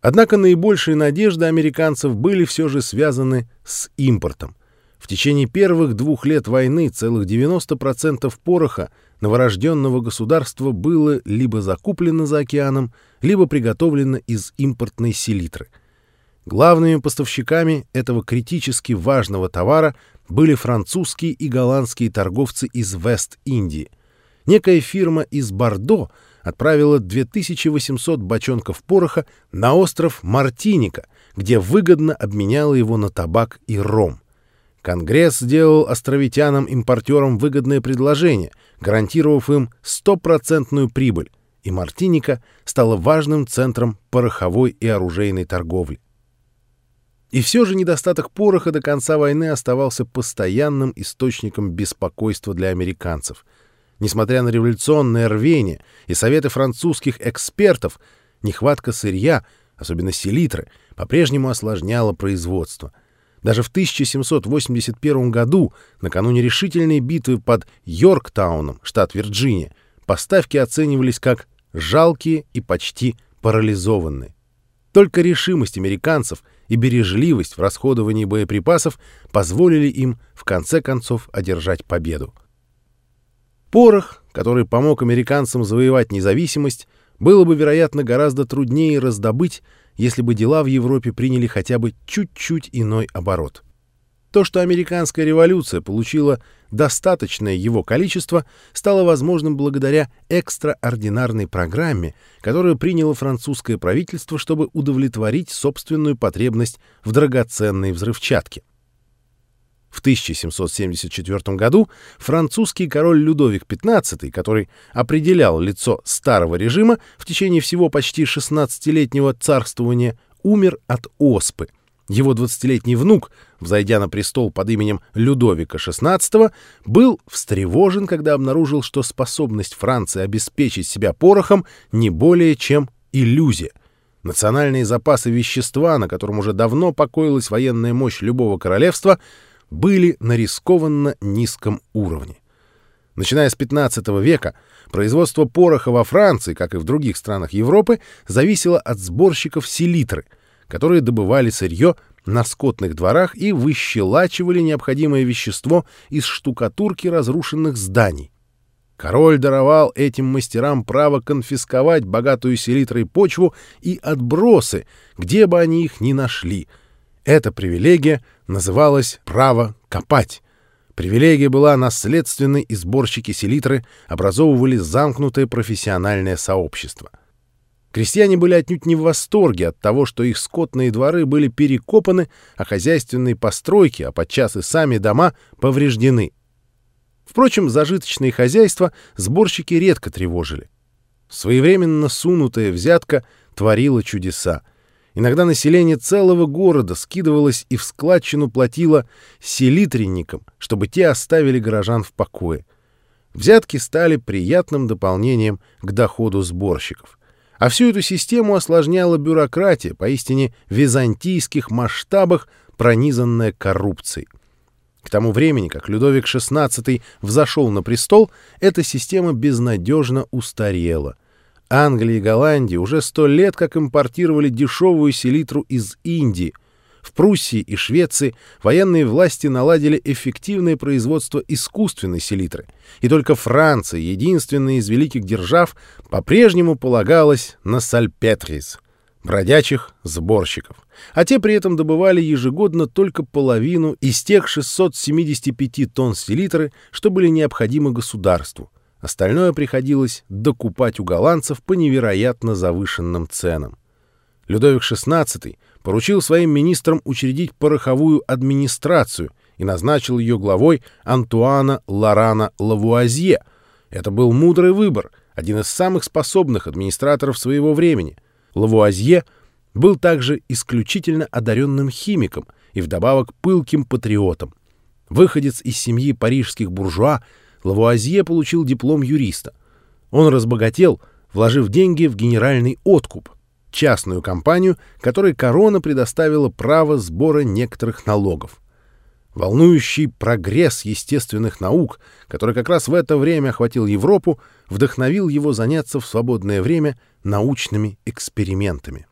Однако наибольшие надежды американцев были все же связаны с импортом. В течение первых двух лет войны целых 90% пороха новорожденного государства было либо закуплено за океаном, либо приготовлено из импортной селитры. Главными поставщиками этого критически важного товара были французские и голландские торговцы из Вест-Индии. Некая фирма из Бордо отправила 2800 бочонков пороха на остров Мартиника, где выгодно обменяла его на табак и ром. Конгресс сделал островитянам-импортерам выгодное предложение, гарантировав им стопроцентную прибыль, и Мартиника стала важным центром пороховой и оружейной торговли. И все же недостаток пороха до конца войны оставался постоянным источником беспокойства для американцев. Несмотря на революционное рвение и советы французских экспертов, нехватка сырья, особенно селитры, по-прежнему осложняла производство. Даже в 1781 году, накануне решительной битвы под Йорктауном, штат Вирджиния, поставки оценивались как жалкие и почти парализованные. Только решимость американцев — и бережливость в расходовании боеприпасов позволили им в конце концов одержать победу. Порох, который помог американцам завоевать независимость, было бы, вероятно, гораздо труднее раздобыть, если бы дела в Европе приняли хотя бы чуть-чуть иной оборот. То, что американская революция получила достаточное его количество, стало возможным благодаря экстраординарной программе, которую приняло французское правительство, чтобы удовлетворить собственную потребность в драгоценной взрывчатке. В 1774 году французский король Людовик XV, который определял лицо старого режима в течение всего почти 16-летнего царствования, умер от оспы – его 20-летний внук, взойдя на престол под именем Людовика XVI, был встревожен, когда обнаружил, что способность Франции обеспечить себя порохом не более чем иллюзия. Национальные запасы вещества, на котором уже давно покоилась военная мощь любого королевства, были на рискованно низком уровне. Начиная с XV века, производство пороха во Франции, как и в других странах Европы, зависело от сборщиков селитры — которые добывали сырье на скотных дворах и выщелачивали необходимое вещество из штукатурки разрушенных зданий. Король даровал этим мастерам право конфисковать богатую селитрой почву и отбросы, где бы они их ни нашли. Эта привилегия называлась «право копать». Привилегия была наследственной, и сборщики селитры образовывали замкнутое профессиональное сообщество — Крестьяне были отнюдь не в восторге от того, что их скотные дворы были перекопаны, а хозяйственные постройки, а подчас и сами дома, повреждены. Впрочем, зажиточные хозяйства сборщики редко тревожили. Своевременно сунутая взятка творила чудеса. Иногда население целого города скидывалось и в складчину платило селитренникам, чтобы те оставили горожан в покое. Взятки стали приятным дополнением к доходу сборщиков. А всю эту систему осложняла бюрократия, поистине византийских масштабах, пронизанная коррупцией. К тому времени, как Людовик XVI взошел на престол, эта система безнадежно устарела. Англия и Голландия уже сто лет как импортировали дешевую селитру из Индии — в Пруссии и Швеции военные власти наладили эффективное производство искусственной селитры, и только Франция, единственная из великих держав, по-прежнему полагалась на сальпетрис — бродячих сборщиков, а те при этом добывали ежегодно только половину из тех 675 тонн селитры, что были необходимы государству. Остальное приходилось докупать у голландцев по невероятно завышенным ценам. Людовик XVI поручил своим министрам учредить пороховую администрацию и назначил ее главой Антуана Лорана Лавуазье. Это был мудрый выбор, один из самых способных администраторов своего времени. Лавуазье был также исключительно одаренным химиком и вдобавок пылким патриотом. Выходец из семьи парижских буржуа, Лавуазье получил диплом юриста. Он разбогател, вложив деньги в генеральный откуп, частную компанию, которой корона предоставила право сбора некоторых налогов. Волнующий прогресс естественных наук, который как раз в это время охватил Европу, вдохновил его заняться в свободное время научными экспериментами.